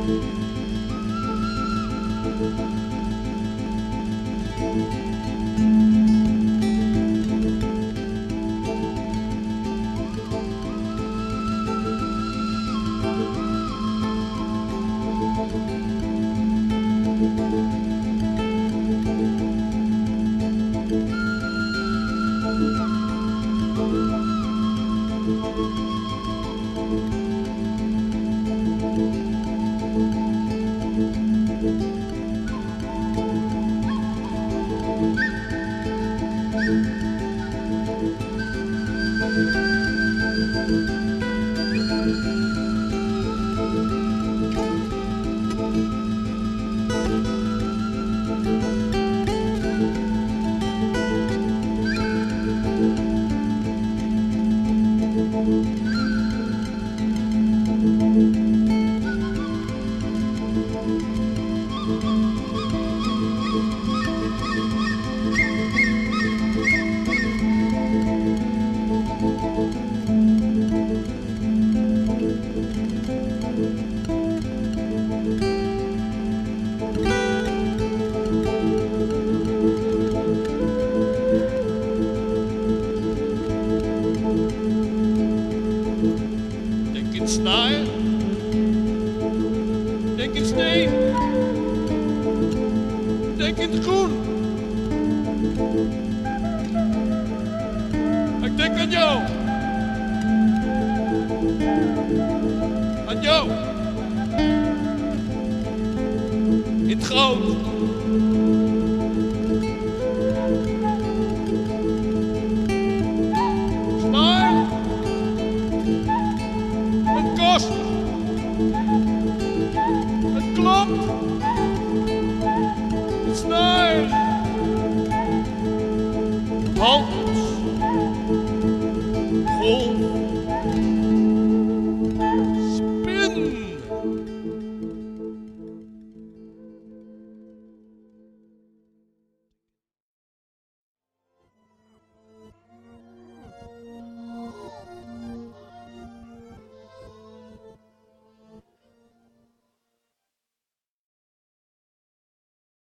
Música denk in steen, denk in het groen. Ik denk aan jou. Aan jou. In het goud.